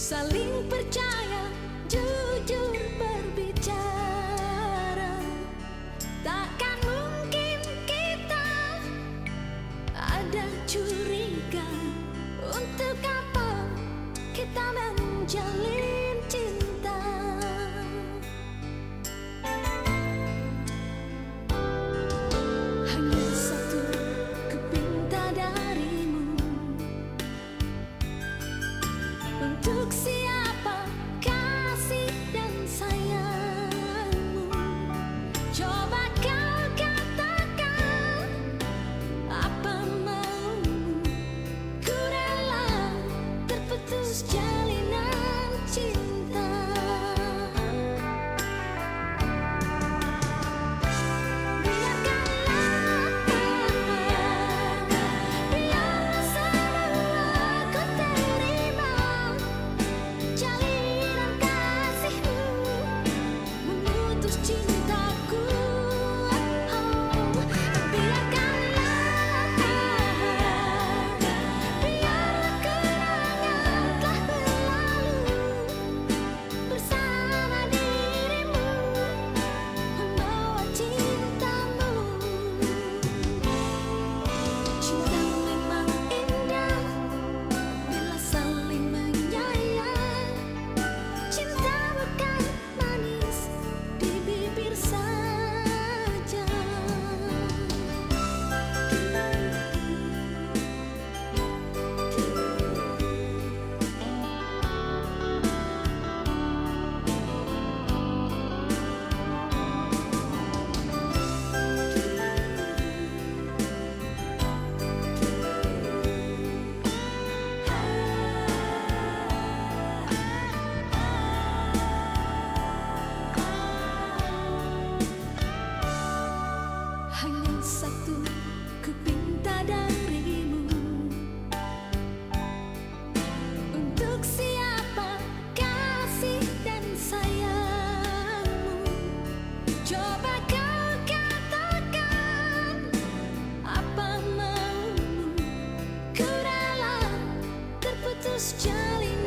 Saling percaya, jujur Charlie.